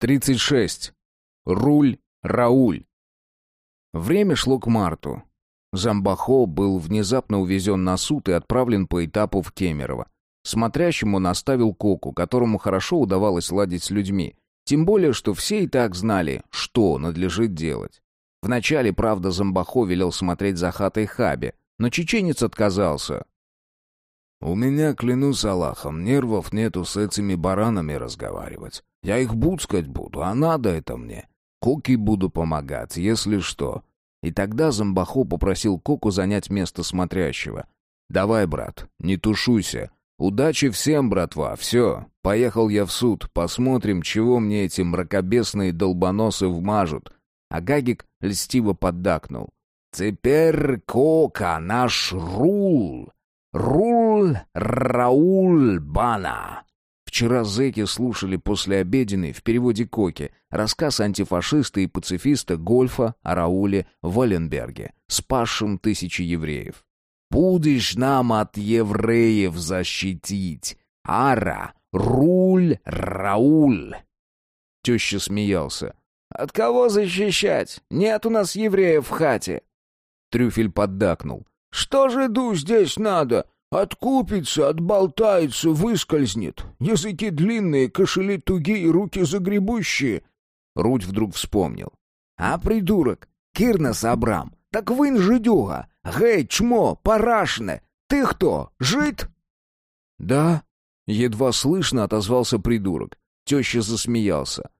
36. Руль Рауль. Время шло к марту. Замбахо был внезапно увезен на суд и отправлен по этапу в Кемерово. Смотрящему наставил Коку, которому хорошо удавалось ладить с людьми. Тем более, что все и так знали, что надлежит делать. Вначале, правда, Замбахо велел смотреть за хатой Хаби, но чеченец отказался. «У меня, клянусь Аллахом, нервов нету с этими баранами разговаривать. Я их буцкать буду, а надо это мне. Коки буду помогать, если что». И тогда Замбахо попросил Коку занять место смотрящего. «Давай, брат, не тушуйся. Удачи всем, братва, все. Поехал я в суд, посмотрим, чего мне эти мракобесные долбоносы вмажут». А Гагик льстиво поддакнул. «Теперь Кока наш рул. Рул Рауль Бана». Вчера зэки слушали послеобеденный в переводе Коки рассказ антифашиста и пацифиста Гольфа о Рауле Валенберге, спасшем тысячи евреев. «Будешь нам от евреев защитить! Ара! Руль! Рауль!» Теща смеялся. «От кого защищать? Нет у нас евреев в хате!» Трюфель поддакнул. «Что же ду здесь надо? Откупится, отболтается, выскользнет. Языки длинные, кошели тугие, руки загребущие. Руть вдруг вспомнил. А придурок, Кирнас Абрам, так вынь жидюга. Гей, чмо, парашне. Ты кто, жид? Да, едва слышно отозвался придурок. Теща засмеялся.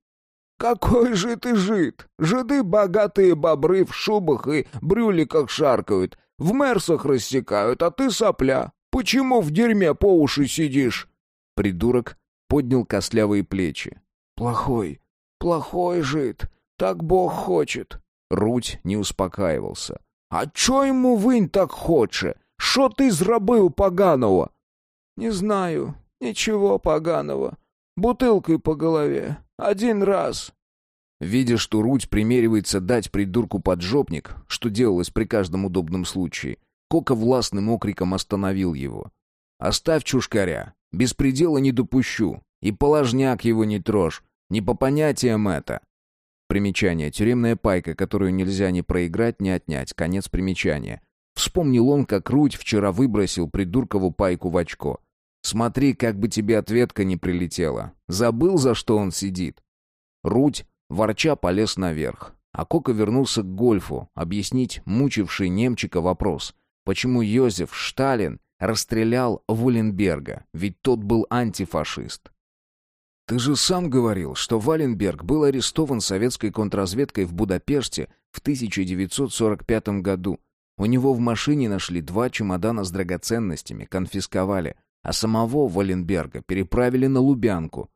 «Какой же ты жид! Жиды богатые бобры в шубах и брюликах шаркают, в мерсах рассекают, а ты сопля. Почему в дерьме по уши сидишь?» Придурок поднял костлявые плечи. «Плохой, плохой жид. Так Бог хочет». Руть не успокаивался. «А чо ему вынь так хоче? Шо ты зробив поганого?» «Не знаю. Ничего поганого. Бутылкой по голове. Один раз». Видя, что Руть примеривается дать придурку поджопник, что делалось при каждом удобном случае, Кока властным окриком остановил его. «Оставь чушкаря, беспредела не допущу, и положняк его не трожь, не по понятиям это». Примечание. Тюремная пайка, которую нельзя ни проиграть, ни отнять. Конец примечания. Вспомнил он, как Руть вчера выбросил придуркову пайку в очко. «Смотри, как бы тебе ответка не прилетела. Забыл, за что он сидит?» Руть, ворча, полез наверх. А Кока вернулся к гольфу, объяснить мучивший немчика вопрос почему Йозеф Шталин расстрелял Вуленберга, ведь тот был антифашист. Ты же сам говорил, что Валенберг был арестован советской контрразведкой в Будапеште в 1945 году. У него в машине нашли два чемодана с драгоценностями, конфисковали, а самого Валенберга переправили на Лубянку.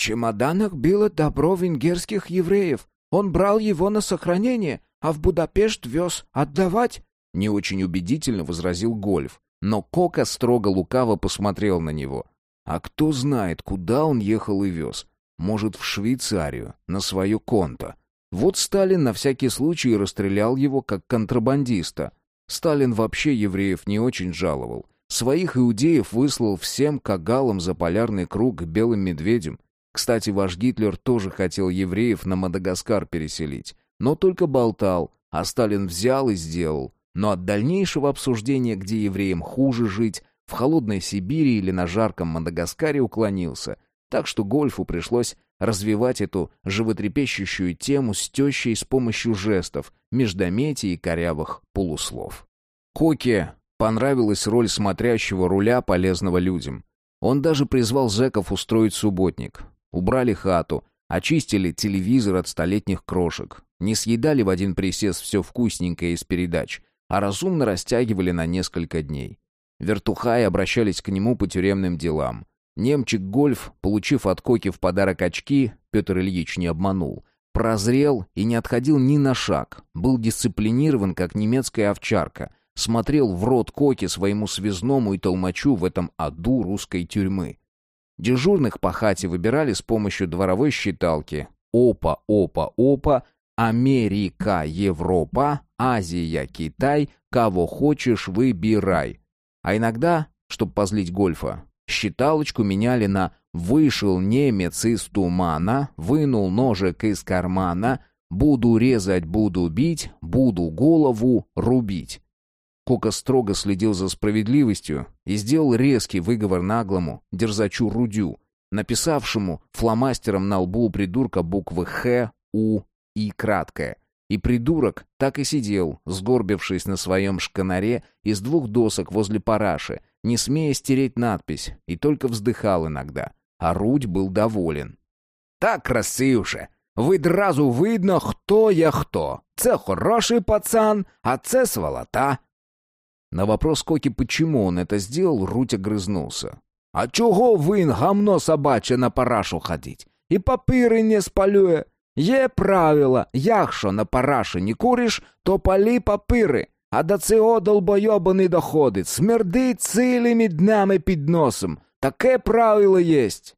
Чемоданах было добро венгерских евреев. Он брал его на сохранение, а в Будапешт вез отдавать. Не очень убедительно возразил Гольф, но Кока строго лукаво посмотрел на него. А кто знает, куда он ехал и вез? Может, в Швейцарию, на свое конто. Вот Сталин на всякий случай расстрелял его как контрабандиста. Сталин вообще евреев не очень жаловал. Своих иудеев выслал всем кагалам за полярный круг белым медведем. Кстати, ваш Гитлер тоже хотел евреев на Мадагаскар переселить, но только болтал, а Сталин взял и сделал. Но от дальнейшего обсуждения, где евреям хуже жить, в холодной Сибири или на жарком Мадагаскаре уклонился, так что Гольфу пришлось развивать эту животрепещущую тему с тещей с помощью жестов, междометий и корявых полуслов. Коке понравилась роль смотрящего руля, полезного людям. Он даже призвал зэков устроить субботник. Убрали хату, очистили телевизор от столетних крошек, не съедали в один присест все вкусненькое из передач, а разумно растягивали на несколько дней. Вертухаи обращались к нему по тюремным делам. Немчик Гольф, получив от Коки в подарок очки, Петр Ильич не обманул, прозрел и не отходил ни на шаг, был дисциплинирован, как немецкая овчарка, смотрел в рот Коки своему связному и толмачу в этом аду русской тюрьмы. Дежурных по хате выбирали с помощью дворовой считалки. Опа, опа, опа, Америка, Европа, Азия, Китай, кого хочешь, выбирай. А иногда, чтобы позлить гольфа, считалочку меняли на Вышел немец из тумана, вынул ножик из кармана, буду резать, буду бить, буду голову рубить. Кока строго следил за справедливостью и сделал резкий выговор наглому, дерзачу Рудю, написавшему фломастером на лбу у придурка буквы «Х», «У» и краткое. И придурок так и сидел, сгорбившись на своем шканаре из двух досок возле параши, не смея стереть надпись, и только вздыхал иногда. А Рудь был доволен. «Так красивше! Відразу видно, хто я хто. Це хороший пацан, а це сволота!» На вопрос Коки, почему он это сделал, Руть огрызнулся. «А чого він гамно собаче на парашу ходить? І папири не спалює? Є правило, якщо на параші не куриш, то палі папири, а до цього долбойоба не доходить, смердить цілими днями під носом. Таке правило есть.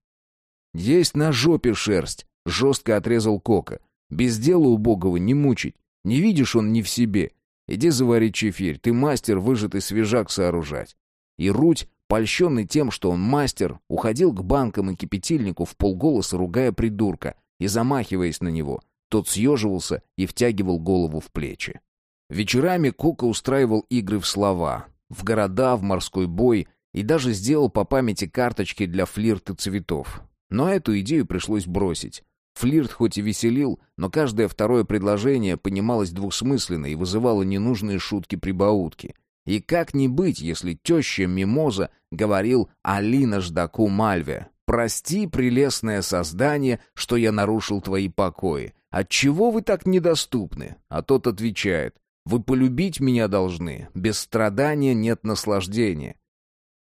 Есть на жопе шерсть, жестко отрезал Кока. Без дела убогого не мучить. Не видишь, он не в себе. Иди завари чефирь, ты мастер выжатый свежак сооружать. И Руть, польщенный тем, что он мастер, уходил к банкам и кипятильнику в полголоса, ругая придурка, и замахиваясь на него. Тот съеживался и втягивал голову в плечи. Вечерами Кока устраивал игры в слова, в города, в морской бой и даже сделал по памяти карточки для флирта цветов. Но эту идею пришлось бросить. Флирт хоть и веселил, но каждое второе предложение понималось двусмысленно и вызывало ненужные шутки-прибаутки. И как не быть, если теща Мимоза говорил Алина Ждаку Мальве, «Прости, прелестное создание, что я нарушил твои покои. Отчего вы так недоступны?» А тот отвечает, «Вы полюбить меня должны. Без страдания нет наслаждения».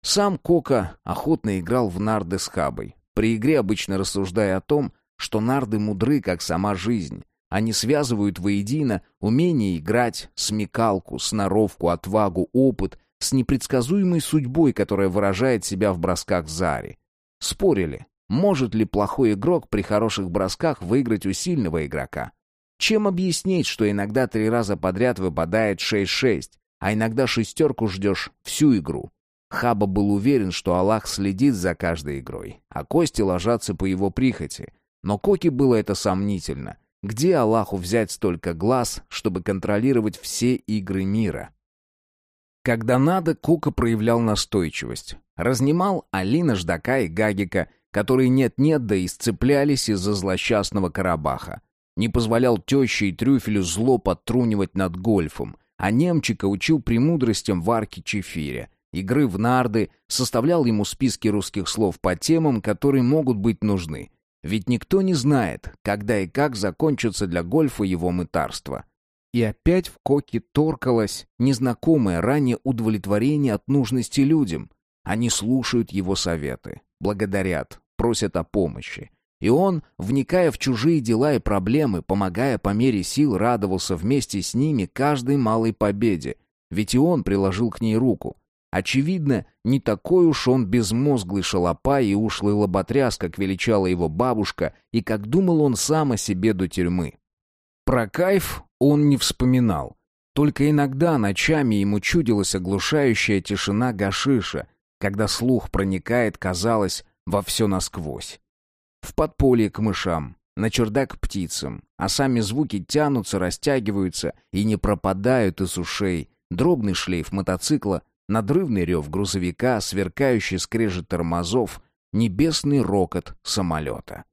Сам Кока охотно играл в нарды с Хабой, при игре обычно рассуждая о том, что нарды мудры, как сама жизнь. Они связывают воедино умение играть, смекалку, сноровку, отвагу, опыт с непредсказуемой судьбой, которая выражает себя в бросках Зари. Спорили, может ли плохой игрок при хороших бросках выиграть у сильного игрока. Чем объяснить, что иногда три раза подряд выпадает 6-6, а иногда шестерку ждешь всю игру? Хаба был уверен, что Аллах следит за каждой игрой, а кости ложатся по его прихоти. Но Коки было это сомнительно. Где Аллаху взять столько глаз, чтобы контролировать все игры мира? Когда надо, Кока проявлял настойчивость. Разнимал Алина Ждака и Гагика, которые нет-нет да исцеплялись из-за злосчастного Карабаха. Не позволял теще и трюфелю зло подтрунивать над гольфом, а немчика учил премудростям в арке Чефире — игры в нарды, составлял ему списки русских слов по темам, которые могут быть нужны. Ведь никто не знает, когда и как закончится для гольфа его мытарство. И опять в Коке торкалось незнакомое ранее удовлетворение от нужности людям. Они слушают его советы, благодарят, просят о помощи. И он, вникая в чужие дела и проблемы, помогая по мере сил, радовался вместе с ними каждой малой победе. Ведь и он приложил к ней руку. Очевидно, не такой уж он безмозглый шалопай и ушлый лоботряс, как величала его бабушка, и как думал он сам о себе до тюрьмы. Про кайф он не вспоминал. Только иногда ночами ему чудилась оглушающая тишина гашиша, когда слух проникает, казалось, во все насквозь. В подполье к мышам, на чердак птицам, а сами звуки тянутся, растягиваются и не пропадают из ушей. Дробный шлейф мотоцикла, надрывный рев грузовика, сверкающий скрежет тормозов, небесный рокот самолета.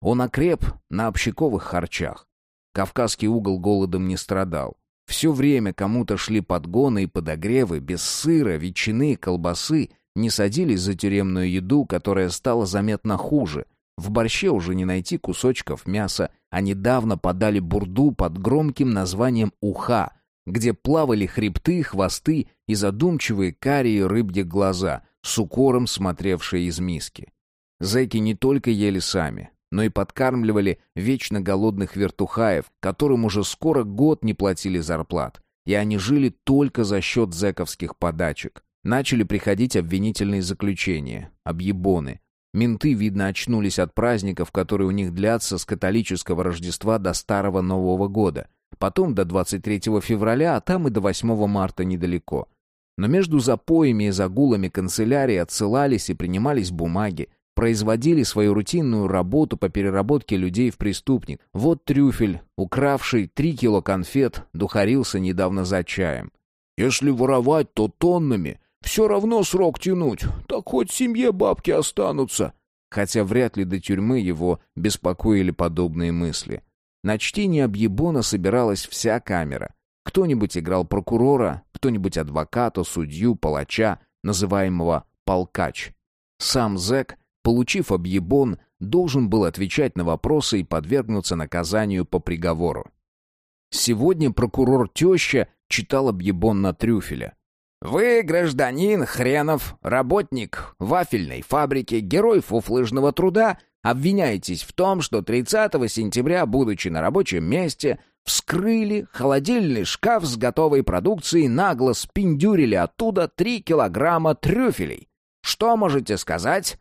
Он окреп на общаковых харчах. Кавказский угол голодом не страдал. Все время кому-то шли подгоны и подогревы, без сыра, ветчины, колбасы, не садились за тюремную еду, которая стала заметно хуже. В борще уже не найти кусочков мяса, а недавно подали бурду под громким названием «уха», где плавали хребты, хвосты и задумчивые карие рыбьи глаза, с укором смотревшие из миски. Зэки не только ели сами, но и подкармливали вечно голодных вертухаев, которым уже скоро год не платили зарплат, и они жили только за счет зэковских подачек. Начали приходить обвинительные заключения, объебоны. Менты, видно, очнулись от праздников, которые у них длятся с католического Рождества до Старого Нового года — потом до 23 февраля, а там и до 8 марта недалеко. Но между запоями и загулами канцелярии отсылались и принимались бумаги, производили свою рутинную работу по переработке людей в преступник. Вот трюфель, укравший три кило конфет, духарился недавно за чаем. «Если воровать, то тоннами. Все равно срок тянуть. Так хоть семье бабки останутся». Хотя вряд ли до тюрьмы его беспокоили подобные мысли. На чтение объебона собиралась вся камера. Кто-нибудь играл прокурора, кто-нибудь адвоката, судью, палача, называемого «полкач». Сам зэк, получив объебон, должен был отвечать на вопросы и подвергнуться наказанию по приговору. Сегодня прокурор теща читал объебон на трюфеля. «Вы, гражданин Хренов, работник вафельной фабрики, герой фуфлыжного труда, обвиняетесь в том, что 30 сентября, будучи на рабочем месте, вскрыли холодильный шкаф с готовой продукцией, нагло спиндюрили оттуда 3 килограмма трюфелей. Что можете сказать?»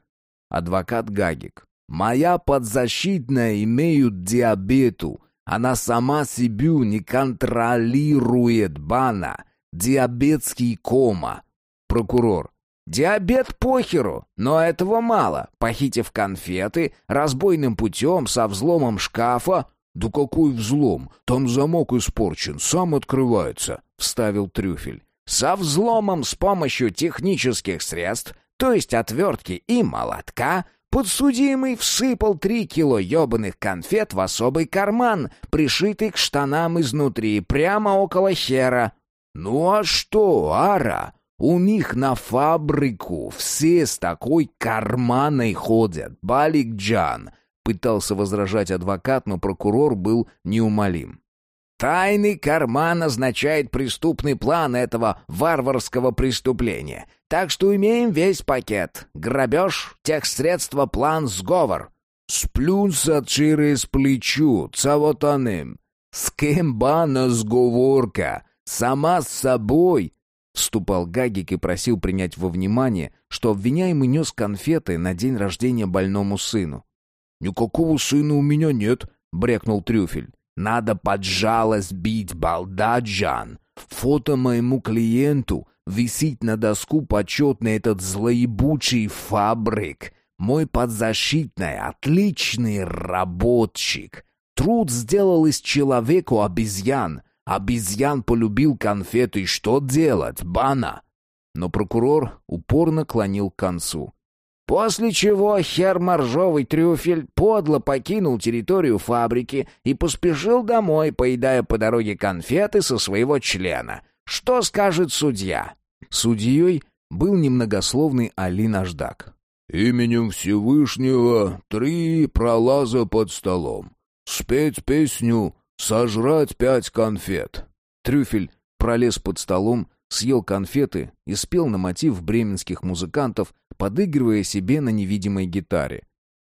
Адвокат Гагик. «Моя подзащитная имеют диабету. Она сама себя не контролирует, бана. Диабетский кома». Прокурор. «Диабет похеру, но этого мало. Похитив конфеты, разбойным путем, со взломом шкафа...» «Да какой взлом? Там замок испорчен, сам открывается», — вставил Трюфель. «Со взломом с помощью технических средств то есть отвертки и молотка, подсудимый всыпал три кило ебаных конфет в особый карман, пришитый к штанам изнутри, прямо около хера. «Ну а что, Ара? У них на фабрику все с такой карманой ходят, Балик-Джан!» Пытался возражать адвокат, но прокурор был неумолим. Тайный карман означает преступный план этого варварского преступления. Так что имеем весь пакет. Грабеж, техсредства, план, сговор. Сплюнься через плечу, цавотаним. С кем бана сговорка? Сама с собой. Вступал Гагик и просил принять во внимание, что обвиняемый нес конфеты на день рождения больному сыну. «Никакого сына у меня нет», — брекнул Трюфель. Надо под жалость бить, балдаджан. Фото моему клиенту висит на доску почетный этот злоебучий фабрик. Мой подзащитный, отличный работчик. Труд сделал из человека обезьян. Обезьян полюбил конфеты. Что делать, бана? Но прокурор упорно клонил к концу. После чего хер-моржовый трюфель подло покинул территорию фабрики и поспешил домой, поедая по дороге конфеты со своего члена. Что скажет судья? Судьей был немногословный Али Наждак. «Именем Всевышнего три пролаза под столом. Спеть песню «Сожрать пять конфет». Трюфель пролез под столом, съел конфеты и спел на мотив бременских музыкантов, подыгрывая себе на невидимой гитаре.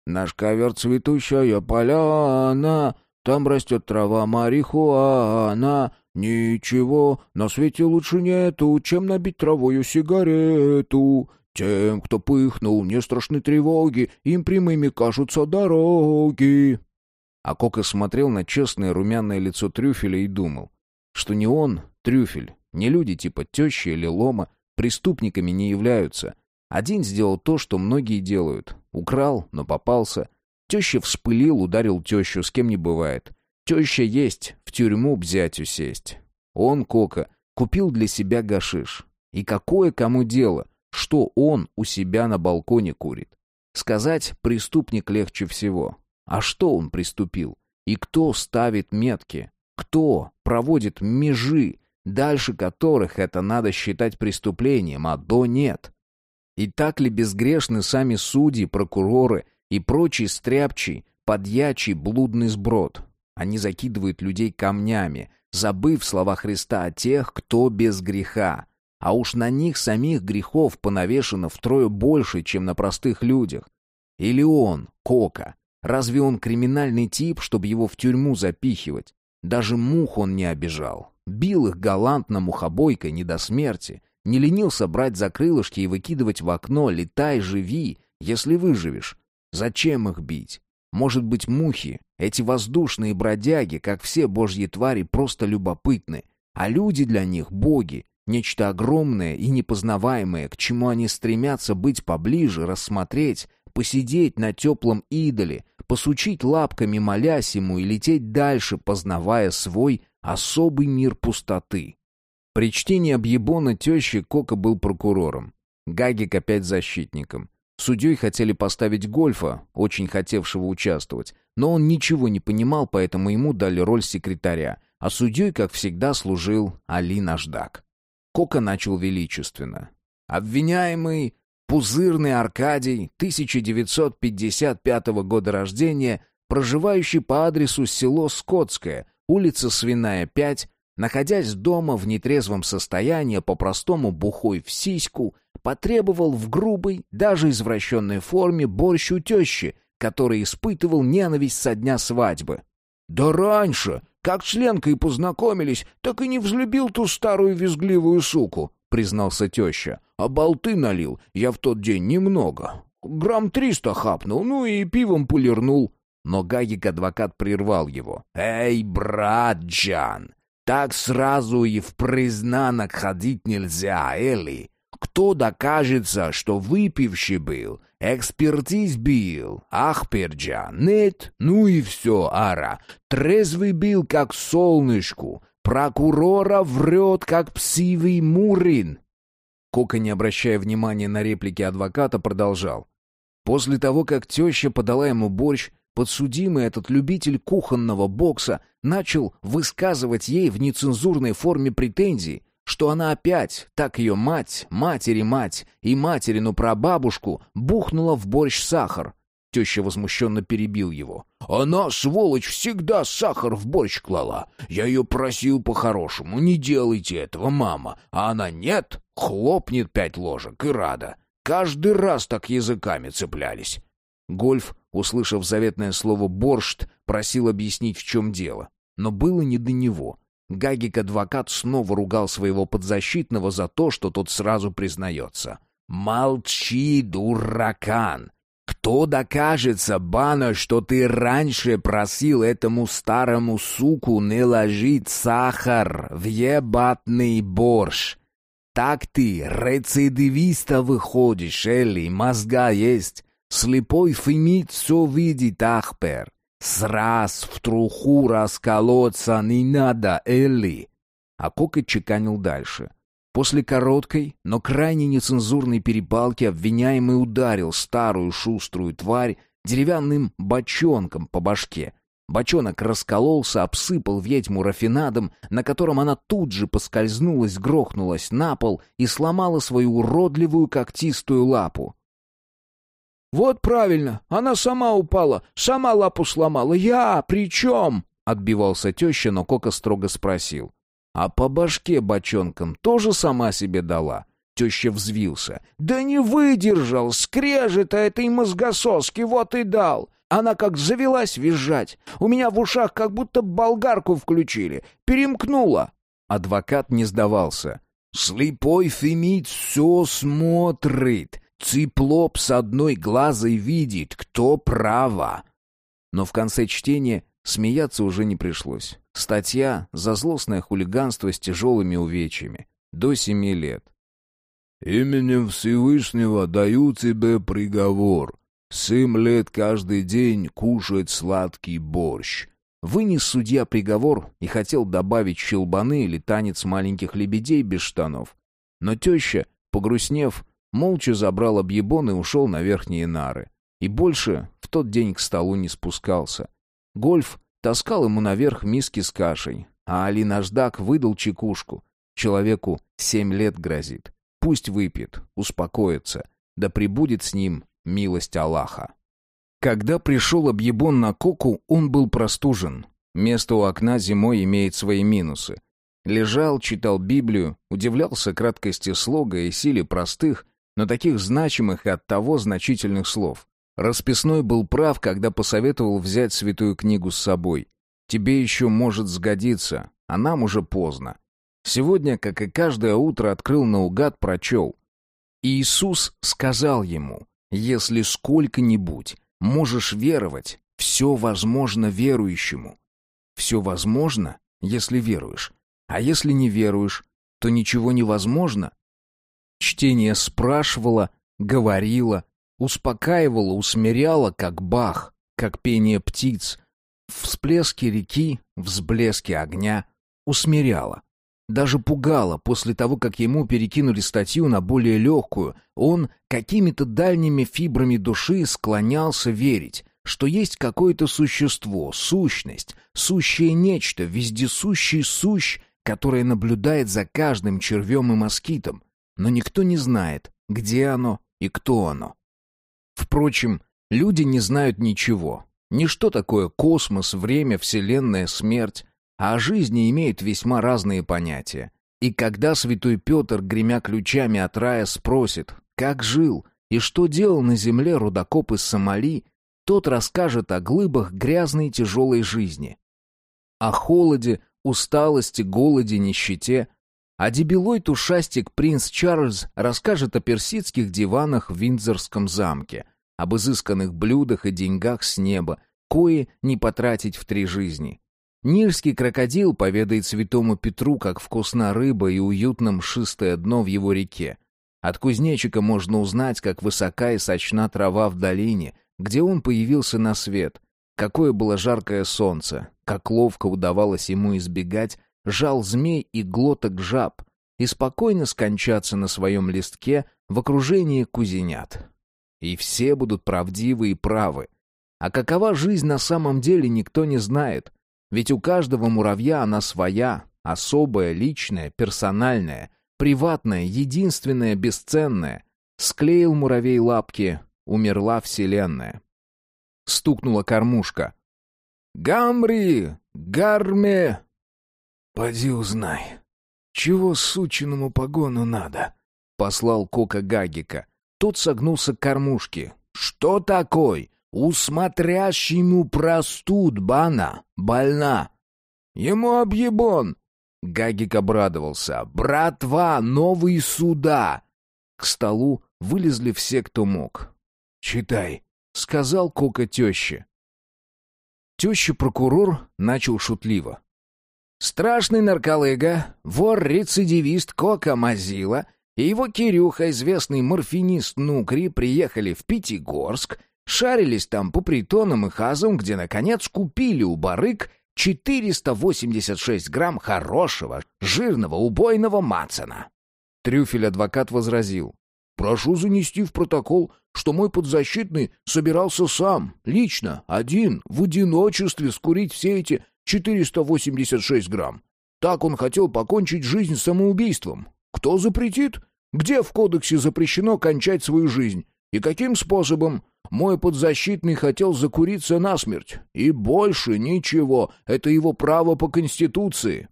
«Наш ковер цветущая поляна, там растет трава марихуана, ничего на свете лучше нету, чем набить травою сигарету». Тем, кто пыхнул, не страшны тревоги, им прямыми кажутся дороги. А Кока смотрел на честное румяное лицо трюфеля и думал, что не он, трюфель, не люди типа тещи или лома, преступниками не являются, один сделал то, что многие делают. Украл, но попался. Теща вспылил, ударил тещу, с кем не бывает. Теща есть, в тюрьму бзятю сесть. Он, Кока, купил для себя гашиш. И какое кому дело, что он у себя на балконе курит? Сказать преступник легче всего. А что он приступил? И кто ставит метки? Кто проводит межи, дальше которых это надо считать преступлением, а до нет? И так ли безгрешны сами судьи, прокуроры и прочий стряпчий, подьячий, блудный сброд? Они закидывают людей камнями, забыв слова Христа о тех, кто без греха. А уж на них самих грехов понавешено втрое больше, чем на простых людях. Или он, Кока, разве он криминальный тип, чтобы его в тюрьму запихивать? Даже мух он не обижал. Бил их галантно мухобойкой не до смерти — не ленился брать за крылышки и выкидывать в окно «Летай, живи, если выживешь». Зачем их бить? Может быть, мухи, эти воздушные бродяги, как все божьи твари, просто любопытны, а люди для них — боги, нечто огромное и непознаваемое, к чему они стремятся быть поближе, рассмотреть, посидеть на теплом идоле, посучить лапками, молясь ему, и лететь дальше, познавая свой особый мир пустоты. При чтении объебона тещи Кока был прокурором. Гагик опять защитником. Судьей хотели поставить Гольфа, очень хотевшего участвовать, но он ничего не понимал, поэтому ему дали роль секретаря, а судьей, как всегда, служил Али Наждак. Кока начал величественно. Обвиняемый Пузырный Аркадий, 1955 года рождения, проживающий по адресу село Скотское, улица Свиная, 5, находясь дома в нетрезвом состоянии, по-простому бухой в сиську, потребовал в грубой, даже извращенной форме борщ у тещи, который испытывал ненависть со дня свадьбы. «Да раньше, как с Ленкой познакомились, так и не взлюбил ту старую визгливую суку», — признался теща. «А болты налил я в тот день немного. Грамм триста хапнул, ну и пивом пулернул». Но Гагик-адвокат прервал его. «Эй, брат Джан, так сразу и в признанок ходить нельзя, Эли. Кто докажется, что выпивший был, экспертиз бил, ах, Перджан, нет, ну и все, Ара. Трезвый бил, как солнышку, прокурора врет, как псивый мурин. Кока, не обращая внимания на реплики адвоката, продолжал. После того, как теща подала ему борщ, Подсудимый этот любитель кухонного бокса начал высказывать ей в нецензурной форме претензии, что она опять, так ее мать, матери-мать и материну прабабушку, бухнула в борщ сахар. Теща возмущенно перебил его. «Она, сволочь, всегда сахар в борщ клала. Я ее просил по-хорошему, не делайте этого, мама. А она нет, хлопнет пять ложек и рада. Каждый раз так языками цеплялись». Гольф Услышав заветное слово «боршт», просил объяснить, в чем дело. Но было не до него. Гагик-адвокат снова ругал своего подзащитного за то, что тот сразу признается. «Молчи, дуракан! Кто докажется, Бана, что ты раньше просил этому старому суку не ложить сахар в ебатный борщ? Так ты рецидивиста выходишь, Элли, мозга есть. Слепой Фемид все видит, Ахпер. Сраз в труху расколоться не надо, Элли. А Кока чеканил дальше. После короткой, но крайне нецензурной перепалки обвиняемый ударил старую шуструю тварь деревянным бочонком по башке. Бочонок раскололся, обсыпал ведьму рафинадом, на котором она тут же поскользнулась, грохнулась на пол и сломала свою уродливую когтистую лапу. «Вот правильно, она сама упала, сама лапу сломала. Я при чем?» — отбивался теща, но Кока строго спросил. «А по башке бочонком тоже сама себе дала?» Теща взвился. «Да не выдержал! Скрежета этой мозгососки вот и дал! Она как завелась визжать! У меня в ушах как будто болгарку включили! Перемкнула!» Адвокат не сдавался. «Слепой Фемид все смотрит! Циплоп с одной глазой видит, кто право. Но в конце чтения смеяться уже не пришлось. Статья за злостное хулиганство с тяжелыми увечьями. До семи лет. «Именем Всевышнего даю тебе приговор. Семь лет каждый день кушать сладкий борщ». Вынес судья приговор и хотел добавить щелбаны или танец маленьких лебедей без штанов. Но теща, погрустнев, молча забрал объебон и ушел на верхние нары. И больше в тот день к столу не спускался. Гольф таскал ему наверх миски с кашей, а Али Наждак выдал чекушку. Человеку семь лет грозит. Пусть выпьет, успокоится, да прибудет с ним милость Аллаха. Когда пришел объебон на коку, он был простужен. Место у окна зимой имеет свои минусы. Лежал, читал Библию, удивлялся краткости слога и силе простых, но таких значимых и оттого значительных слов. Расписной был прав, когда посоветовал взять святую книгу с собой. Тебе еще может сгодиться, а нам уже поздно. Сегодня, как и каждое утро, открыл наугад, прочел. Иисус сказал ему, если сколько-нибудь можешь веровать, все возможно верующему. Все возможно, если веруешь. А если не веруешь, то ничего невозможно, Чтение спрашивало, говорило, Успокаивало, усмиряло, как бах, как пение птиц. Всплески реки, взблески огня. Усмиряло. Даже пугало после того, как ему перекинули статью на более легкую. Он какими-то дальними фибрами души склонялся верить, что есть какое-то существо, сущность, сущее нечто, вездесущий сущ, которое наблюдает за каждым червем и москитом, но никто не знает, где оно и кто оно. Впрочем, люди не знают ничего. Ни что такое космос, время, вселенная, смерть, а о жизни имеют весьма разные понятия. И когда святой Петр, гремя ключами от рая, спросит, как жил и что делал на земле рудокоп из Сомали, тот расскажет о глыбах грязной тяжелой жизни. О холоде, усталости, голоде, нищете. А дебилой тушастик принц Чарльз расскажет о персидских диванах в Виндзорском замке, об изысканных блюдах и деньгах с неба, кои не потратить в три жизни. Нильский крокодил поведает святому Петру, как вкусна рыба и уютно мшистое дно в его реке. От кузнечика можно узнать, как высока и сочна трава в долине, где он появился на свет, какое было жаркое солнце, как ловко удавалось ему избегать жал змей и глоток жаб и спокойно скончаться на своем листке в окружении кузенят. И все будут правдивы и правы. А какова жизнь на самом деле, никто не знает. Ведь у каждого муравья она своя, особая, личная, персональная, приватная, единственная, бесценная. Склеил муравей лапки, умерла вселенная. Стукнула кормушка. «Гамри! Гарме!» «Поди узнай, чего сученому погону надо?» — послал Кока Гагика. Тот согнулся к кормушке. «Что такой? Усмотрящему простуд, бана, больна!» «Ему объебон!» Гагик обрадовался. «Братва, новые суда!» К столу вылезли все, кто мог. «Читай», — сказал Кока теще. Теща-прокурор начал шутливо. Страшный нарколыга, вор-рецидивист Кока Мазила и его Кирюха, известный морфинист Нукри, приехали в Пятигорск, шарились там по притонам и хазам, где, наконец, купили у барык 486 грамм хорошего, жирного, убойного мацана. Трюфель-адвокат возразил. «Прошу занести в протокол, что мой подзащитный собирался сам, лично, один, в одиночестве скурить все эти 486 грамм. Так он хотел покончить жизнь самоубийством. Кто запретит? Где в кодексе запрещено кончать свою жизнь? И каким способом? Мой подзащитный хотел закуриться насмерть. И больше ничего. Это его право по Конституции.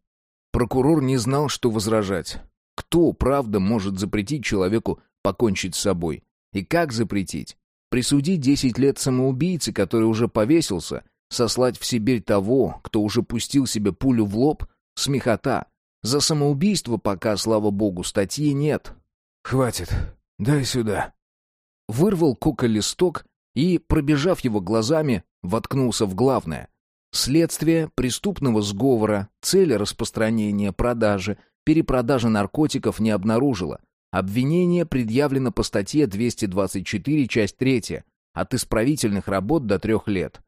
Прокурор не знал, что возражать. Кто, правда, может запретить человеку покончить с собой? И как запретить? Присудить десять лет самоубийце, который уже повесился, сослать в Сибирь того, кто уже пустил себе пулю в лоб, смехота. За самоубийство пока, слава богу, статьи нет. «Хватит. Дай сюда». Вырвал Кока листок и, пробежав его глазами, воткнулся в главное. Следствие преступного сговора, цели распространения, продажи, перепродажи наркотиков не обнаружило. Обвинение предъявлено по статье 224, часть 3, от исправительных работ до трех лет.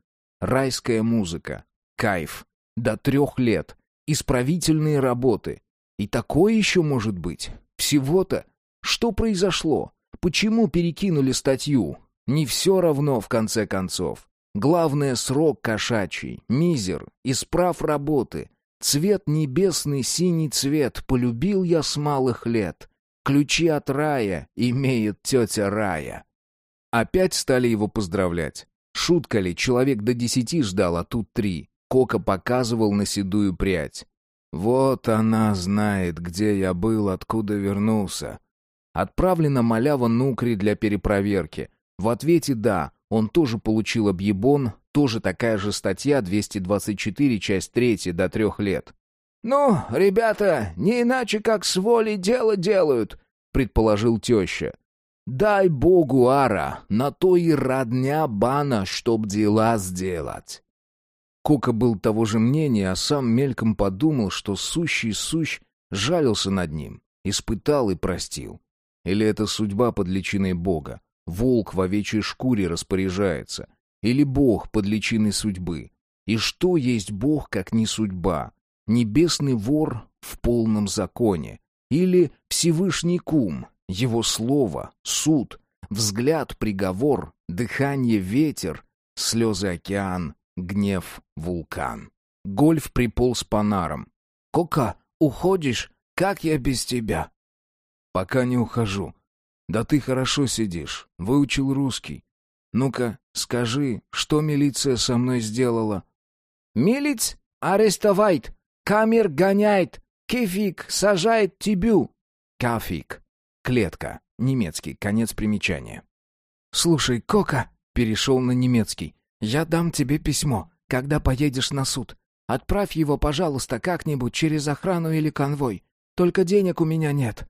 Райская музыка. Кайф. До трех лет. Исправительные работы. И такое еще может быть. Всего-то. Что произошло? Почему перекинули статью? Не все равно, в конце концов. Главное — срок кошачий, мизер, исправ работы. Цвет небесный, синий цвет, полюбил я с малых лет. Ключи от рая имеет тетя Рая. Опять стали его поздравлять. Шутка ли, человек до десяти ждал, а тут три. Кока показывал на седую прядь. «Вот она знает, где я был, откуда вернулся». Отправлена малява Нукри для перепроверки. В ответе «да», он тоже получил объебон, тоже такая же статья, 224, часть 3, до трех лет. «Ну, ребята, не иначе как с воли дело делают», — предположил теща. Дай богу, Ара, на то и родня бана, чтоб дела сделать. Кока был того же мнения, а сам мельком подумал, что сущий сущ жалился над ним, испытал и простил. Или это судьба под личиной бога? волк в овечьей шкуре распоряжается, или бог под личиной судьбы. И что есть бог, как не судьба? Небесный вор в полном законе, или Всевышний кум, его слово, суд, взгляд, приговор, дыхание, ветер, слезы, океан, гнев, вулкан. Гольф приполз по нарам. «Кока, уходишь? Как я без тебя?» «Пока не ухожу. Да ты хорошо сидишь, выучил русский. Ну-ка, скажи, что милиция со мной сделала?» «Милиц арестовает, камер гоняет, кефик сажает тебю». Кафик. Клетка. Немецкий. Конец примечания. «Слушай, Кока», — перешел на немецкий, — «я дам тебе письмо, когда поедешь на суд. Отправь его, пожалуйста, как-нибудь через охрану или конвой. Только денег у меня нет».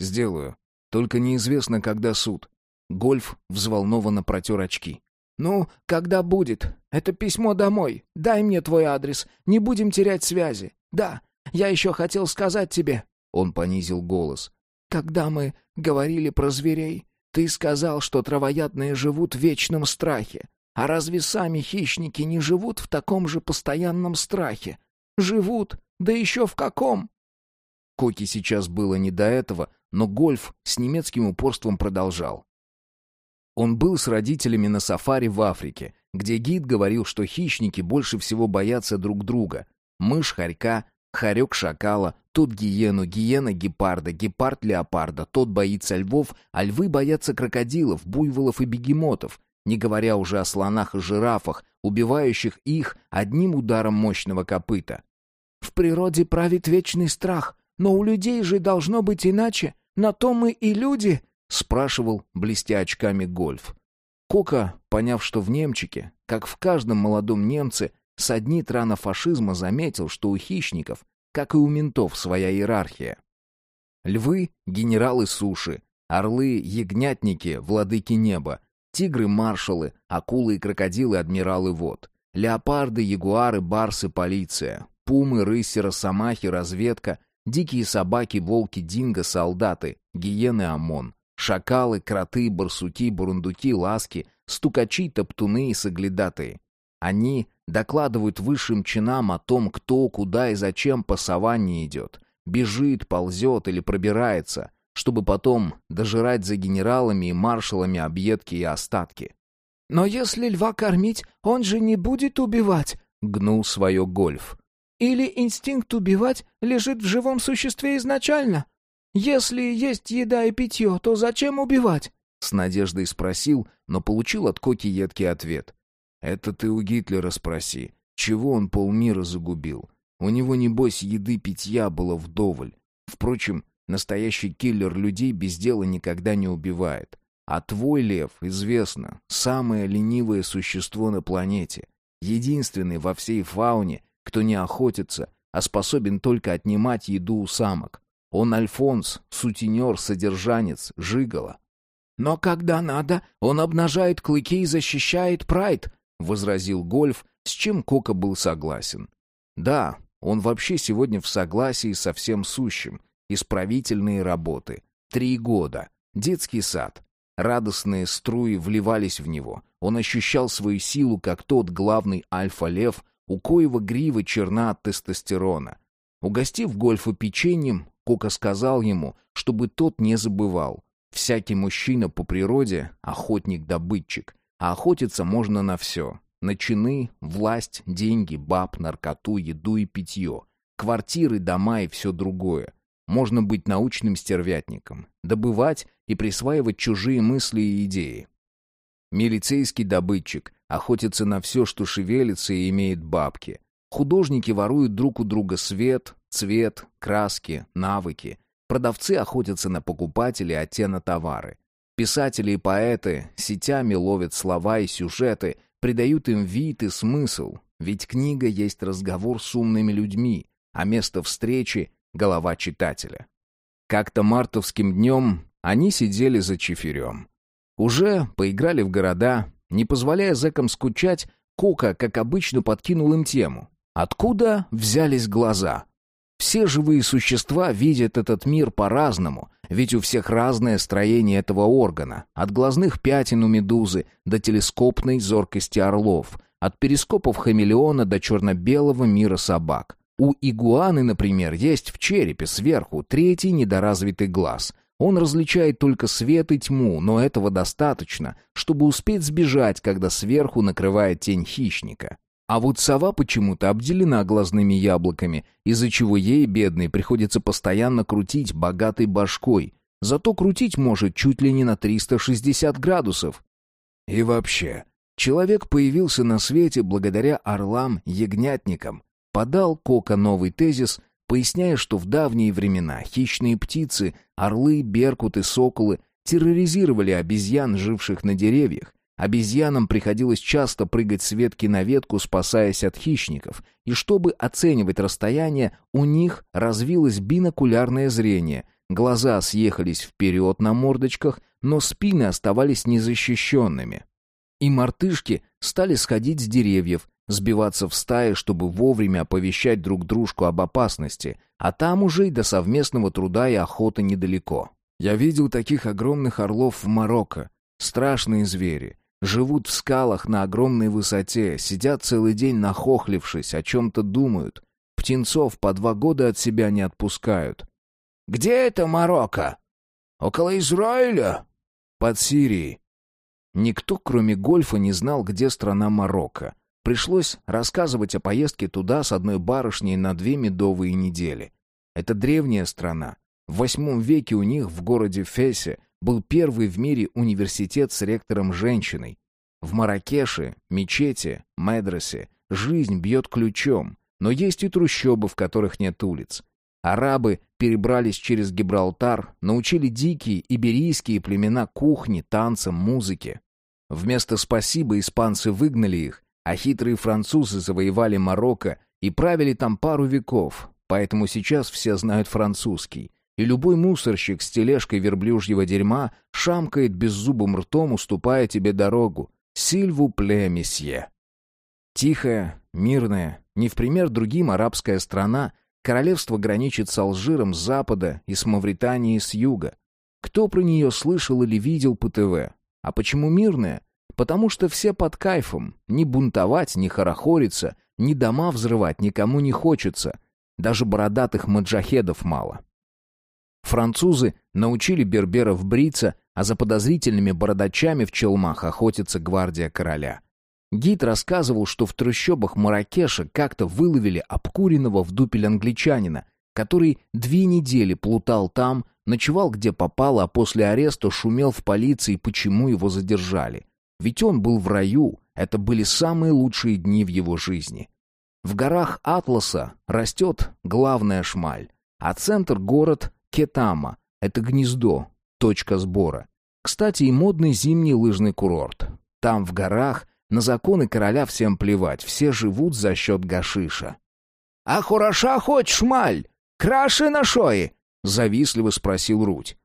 «Сделаю. Только неизвестно, когда суд». Гольф взволнованно протер очки. «Ну, когда будет? Это письмо домой. Дай мне твой адрес. Не будем терять связи. Да, я еще хотел сказать тебе...» Он понизил голос. «Когда мы говорили про зверей, ты сказал, что травоядные живут в вечном страхе. А разве сами хищники не живут в таком же постоянном страхе? Живут, да еще в каком?» Коки сейчас было не до этого, но Гольф с немецким упорством продолжал. Он был с родителями на сафари в Африке, где гид говорил, что хищники больше всего боятся друг друга. Мышь хорька, хорек шакала, тот гиену, гиена гепарда, гепард леопарда, тот боится львов, а львы боятся крокодилов, буйволов и бегемотов, не говоря уже о слонах и жирафах, убивающих их одним ударом мощного копыта. «В природе правит вечный страх, но у людей же должно быть иначе. На то мы и люди», — спрашивал, блестя очками гольф. Кока, поняв, что в немчике, как в каждом молодом немце, саднит рана фашизма, заметил, что у хищников, как и у ментов, своя иерархия. Львы — генералы суши, орлы — ягнятники, владыки неба, тигры — маршалы, акулы и крокодилы — адмиралы вод, леопарды, ягуары, барсы — полиция, пумы, рыси, росомахи — разведка, дикие собаки, волки, динго — солдаты, гиены — ОМОН, Шакалы, кроты, барсуки, бурундуки, ласки, стукачи, топтуны и соглядатые. Они докладывают высшим чинам о том, кто, куда и зачем по саванне идет, бежит, ползет или пробирается, чтобы потом дожирать за генералами и маршалами объедки и остатки. «Но если льва кормить, он же не будет убивать», — гнул свое гольф. «Или инстинкт убивать лежит в живом существе изначально? «Если есть еда и питье, то зачем убивать?» С надеждой спросил, но получил от Коки едкий ответ. «Это ты у Гитлера спроси. Чего он полмира загубил? У него, небось, еды-питья было вдоволь. Впрочем, настоящий киллер людей без дела никогда не убивает. А твой лев, известно, самое ленивое существо на планете. Единственный во всей фауне, кто не охотится, а способен только отнимать еду у самок. Он Альфонс, сутенер, содержанец, жигало. «Но когда надо, он обнажает клыки и защищает прайд», — возразил Гольф, с чем Кока был согласен. «Да, он вообще сегодня в согласии со всем сущим. Исправительные работы. Три года. Детский сад. Радостные струи вливались в него. Он ощущал свою силу, как тот главный альфа-лев, у коего грива черна от тестостерона. Угостив Гольфа печеньем, Кока сказал ему, чтобы тот не забывал. Всякий мужчина по природе — охотник-добытчик, а охотиться можно на все. На чины, власть, деньги, баб, наркоту, еду и питье, квартиры, дома и все другое. Можно быть научным стервятником, добывать и присваивать чужие мысли и идеи. Милицейский добытчик охотится на все, что шевелится и имеет бабки. Художники воруют друг у друга свет, цвет, краски, навыки. Продавцы охотятся на покупателей, а те на товары. Писатели и поэты сетями ловят слова и сюжеты, придают им вид и смысл, ведь книга есть разговор с умными людьми, а место встречи — голова читателя. Как-то мартовским днем они сидели за чиферем. Уже поиграли в города, не позволяя зэкам скучать, Кока, как обычно, подкинул им тему. Откуда взялись глаза? Все живые существа видят этот мир по-разному, Ведь у всех разное строение этого органа, от глазных пятен у медузы до телескопной зоркости орлов, от перископов хамелеона до черно-белого мира собак. У игуаны, например, есть в черепе сверху третий недоразвитый глаз. Он различает только свет и тьму, но этого достаточно, чтобы успеть сбежать, когда сверху накрывает тень хищника. А вот сова почему-то обделена глазными яблоками, из-за чего ей, бедной, приходится постоянно крутить богатой башкой. Зато крутить может чуть ли не на 360 градусов. И вообще, человек появился на свете благодаря орлам-ягнятникам. Подал Кока новый тезис, поясняя, что в давние времена хищные птицы, орлы, беркуты, соколы терроризировали обезьян, живших на деревьях, Обезьянам приходилось часто прыгать с ветки на ветку, спасаясь от хищников, и чтобы оценивать расстояние, у них развилось бинокулярное зрение. Глаза съехались вперед на мордочках, но спины оставались незащищенными. И мартышки стали сходить с деревьев, сбиваться в стаи, чтобы вовремя оповещать друг дружку об опасности, а там уже и до совместного труда и охоты недалеко. Я видел таких огромных орлов в Марокко. Страшные звери. Живут в скалах на огромной высоте, сидят целый день нахохлившись, о чем-то думают. Птенцов по два года от себя не отпускают. «Где это Марокко? Около Израиля?» «Под Сирией». Никто, кроме Гольфа, не знал, где страна Марокко. Пришлось рассказывать о поездке туда с одной барышней на две медовые недели. Это древняя страна. В восьмом веке у них в городе Фесе был первый в мире университет с ректором-женщиной. В Маракеше, мечети, медресе жизнь бьет ключом, но есть и трущобы, в которых нет улиц. Арабы перебрались через Гибралтар, научили дикие иберийские племена кухни, танцам, музыке. Вместо «спасибо» испанцы выгнали их, а хитрые французы завоевали Марокко и правили там пару веков, поэтому сейчас все знают французский и любой мусорщик с тележкой верблюжьего дерьма шамкает беззубым ртом, уступая тебе дорогу. Сильву пле, месье. Тихая, мирная, не в пример другим арабская страна, королевство граничит с Алжиром с запада и с Мавританией с юга. Кто про нее слышал или видел по ТВ? А почему мирная? Потому что все под кайфом. Ни бунтовать, ни хорохориться, ни дома взрывать никому не хочется. Даже бородатых маджахедов мало. Французы научили берберов бриться, а за подозрительными бородачами в челмах охотится гвардия короля. Гид рассказывал, что в трущобах Маракеша как-то выловили обкуренного в дупель англичанина, который две недели плутал там, ночевал где попало, а после ареста шумел в полиции, почему его задержали. Ведь он был в раю, это были самые лучшие дни в его жизни. В горах Атласа растет главная шмаль, а центр — город Кетама — это гнездо, точка сбора. Кстати, и модный зимний лыжный курорт. Там, в горах, на законы короля всем плевать, все живут за счет гашиша. «А хороша хоть шмаль? Краши на шое?» — завистливо спросил Руть.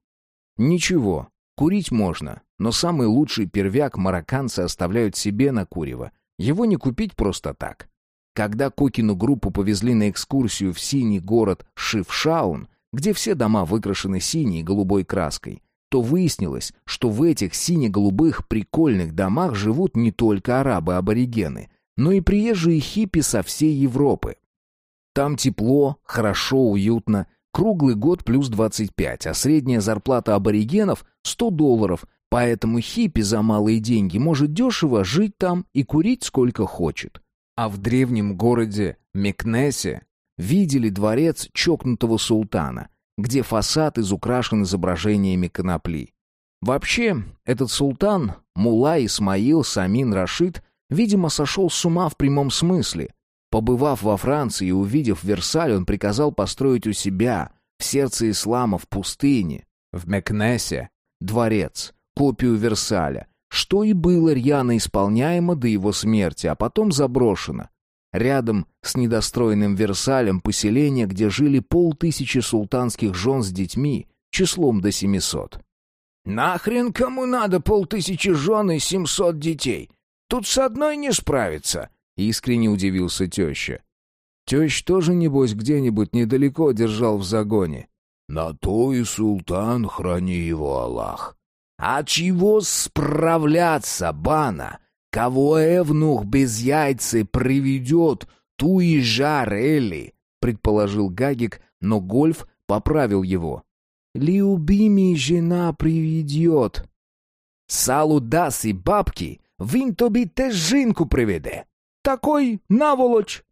«Ничего, курить можно, но самый лучший первяк марокканцы оставляют себе на курево. Его не купить просто так. Когда Кокину группу повезли на экскурсию в синий город Шифшаун, где все дома выкрашены синей и голубой краской, то выяснилось, что в этих сине-голубых прикольных домах живут не только арабы-аборигены, но и приезжие хиппи со всей Европы. Там тепло, хорошо, уютно, круглый год плюс 25, а средняя зарплата аборигенов 100 долларов, поэтому хиппи за малые деньги может дешево жить там и курить сколько хочет. А в древнем городе Мекнесе видели дворец чокнутого султана, где фасад изукрашен изображениями конопли. Вообще, этот султан, Мула Исмаил Самин Рашид, видимо, сошел с ума в прямом смысле. Побывав во Франции и увидев Версаль, он приказал построить у себя, в сердце ислама, в пустыне, в Мекнесе, дворец, копию Версаля, что и было рьяно исполняемо до его смерти, а потом заброшено. Рядом с недостроенным Версалем поселение, где жили полтысячи султанских жен с детьми, числом до семисот. «Нахрен кому надо полтысячи жен и семьсот детей? Тут с одной не справиться», — искренне удивился теща. Тещ тоже, небось, где-нибудь недалеко держал в загоне. На то и султан, храни его Аллах. А чего справляться, бана? Кого Эвнух без яйца приведет, ту и жар, Элли, предположил Гагик, но Гольф поправил его. Любими жена приведет. Салу даст и бабки, він тобі теж жінку приведе. Такой наволочь.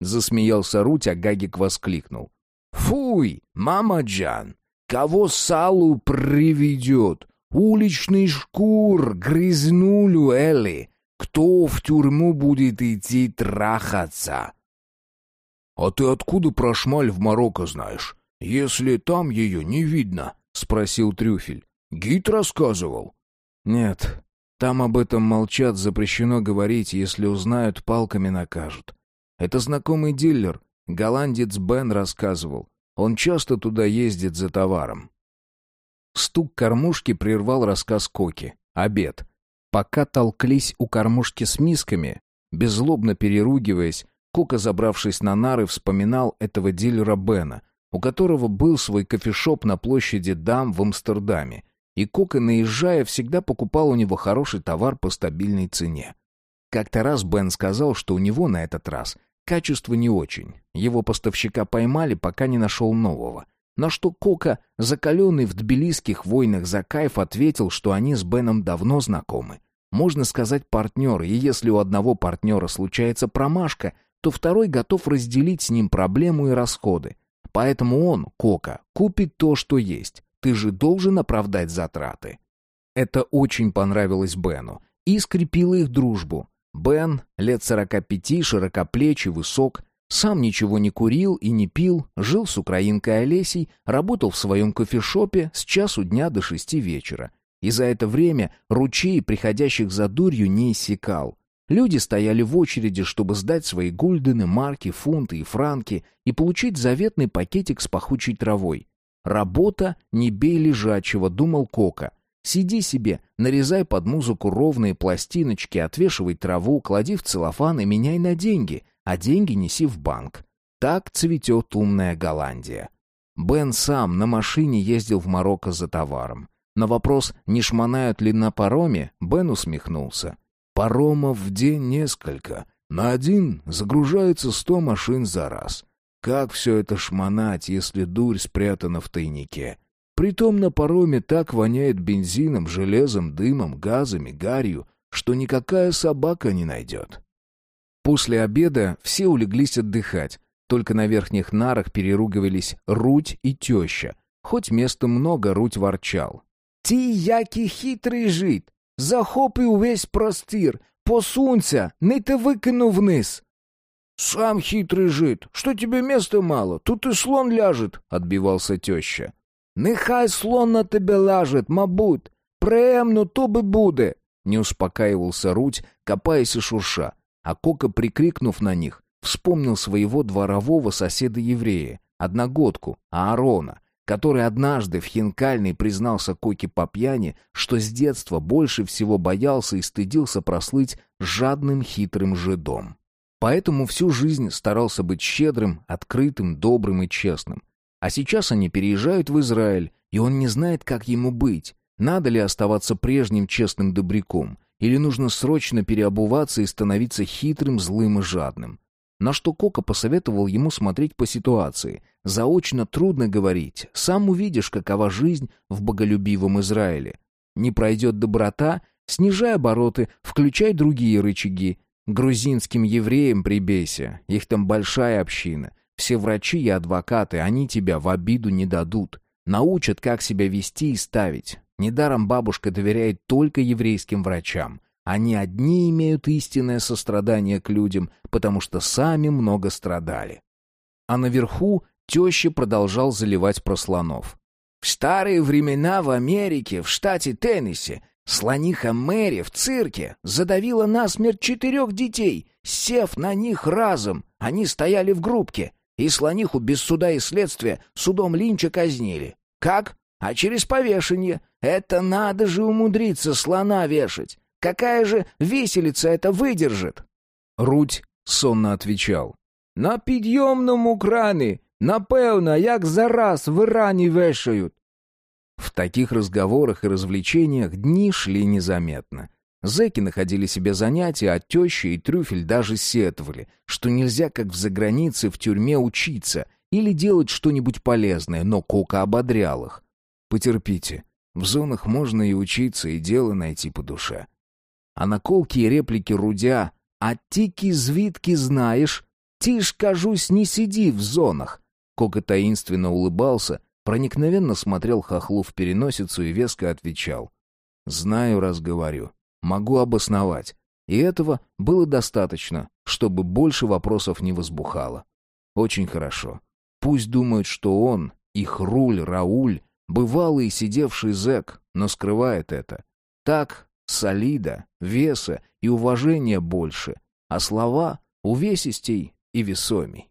Засмеялся Руть, а Гагик воскликнул. «Фуй, мама Джан, кого Салу приведет? Уличный шкур, грязнулю Элли. Кто в тюрьму будет идти трахаться?» «А ты откуда про шмаль в Марокко знаешь, если там ее не видно?» — спросил Трюфель. «Гид рассказывал». «Нет, там об этом молчат, запрещено говорить, если узнают, палками накажут. Это знакомый дилер, голландец Бен рассказывал. Он часто туда ездит за товаром. Стук кормушки прервал рассказ Коки. Обед. Пока толклись у кормушки с мисками, беззлобно переругиваясь, Кока, забравшись на нары, вспоминал этого дилера Бена, у которого был свой кофешоп на площади Дам в Амстердаме, и Кока, наезжая, всегда покупал у него хороший товар по стабильной цене. Как-то раз Бен сказал, что у него на этот раз качество не очень. Его поставщика поймали, пока не нашел нового. На что Кока, закаленный в тбилисских войнах за кайф, ответил, что они с Беном давно знакомы. Можно сказать партнер, и если у одного партнера случается промашка, то второй готов разделить с ним проблему и расходы. Поэтому он, Кока, купит то, что есть. Ты же должен оправдать затраты. Это очень понравилось Бену и скрепило их дружбу. Бен, лет сорока пяти, широкоплечий, высок, сам ничего не курил и не пил, жил с украинкой Олесей, работал в своем кофешопе с часу дня до шести вечера. И за это время ручей, приходящих за дурью, не иссякал. Люди стояли в очереди, чтобы сдать свои гульдены, марки, фунты и франки и получить заветный пакетик с пахучей травой. Работа не бей лежачего, думал Кока. Сиди себе, нарезай под музыку ровные пластиночки, отвешивай траву, клади в целлофан и меняй на деньги, а деньги неси в банк. Так цветет умная Голландия. Бен сам на машине ездил в Марокко за товаром. На вопрос, не шмонают ли на пароме, Бен усмехнулся. «Паромов в день несколько. На один загружается сто машин за раз. Как все это шмонать, если дурь спрятана в тайнике? Притом на пароме так воняет бензином, железом, дымом, газами, гарью, что никакая собака не найдет. После обеда все улеглись отдыхать, только на верхних нарах переругивались Руть и теща. Хоть места много, Руть ворчал. «Ти який хитрий жит! Захопив весь простір! Посунься, не те викину вниз!» «Сам хитрый жид, что тебе места мало, тут и слон ляжет», — отбивался теща. «Нехай слон на тебе ляжет, мабуть, приємно тобі буде», — не успокаивался Руть, копаясь и шурша, а Кока, прикрикнув на них, вспомнил своего дворового соседа-еврея, одногодку, Аарона, который однажды в Хинкальной признался Коке по пьяни, что с детства больше всего боялся и стыдился прослыть жадным хитрым жидом. Поэтому всю жизнь старался быть щедрым, открытым, добрым и честным. А сейчас они переезжают в Израиль, и он не знает, как ему быть. Надо ли оставаться прежним честным добряком, или нужно срочно переобуваться и становиться хитрым, злым и жадным. На что Кока посоветовал ему смотреть по ситуации. Заочно трудно говорить, сам увидишь, какова жизнь в боголюбивом Израиле. Не пройдет доброта, снижай обороты, включай другие рычаги, Грузинским евреям прибейся, их там большая община. Все врачи и адвокаты, они тебя в обиду не дадут. Научат, как себя вести и ставить. Недаром бабушка доверяет только еврейским врачам. Они одни имеют истинное сострадание к людям, потому что сами много страдали. А наверху теща продолжал заливать про слонов. В старые времена в Америке, в штате Теннесси, Слониха Мэри в цирке задавила насмерть четырех детей, сев на них разом. Они стояли в группке, и слониху без суда и следствия судом Линча казнили. Как? А через повешение. Это надо же умудриться слона вешать. Какая же виселица это выдержит? Руть сонно отвечал. На підйомному кране Напевно, як зараз в Ирані вешают. В таких разговорах и развлечениях дни шли незаметно. Зэки находили себе занятия, а теща и трюфель даже сетовали, что нельзя, как в загранице, в тюрьме учиться или делать что-нибудь полезное, но Кока ободрял их. «Потерпите, в зонах можно и учиться, и дело найти по душе». А на колкие реплики Рудя «А тики-звитки знаешь? Ти ж, кажусь, не сиди в зонах». Кока таинственно улыбался, проникновенно смотрел хохлу в переносицу и веско отвечал. «Знаю, раз говорю. Могу обосновать. И этого было достаточно, чтобы больше вопросов не возбухало. Очень хорошо. Пусть думают, что он, их руль Рауль, бывалый сидевший зэк, но скрывает это. Так, солида, веса и уважения больше, а слова увесистей и весомей.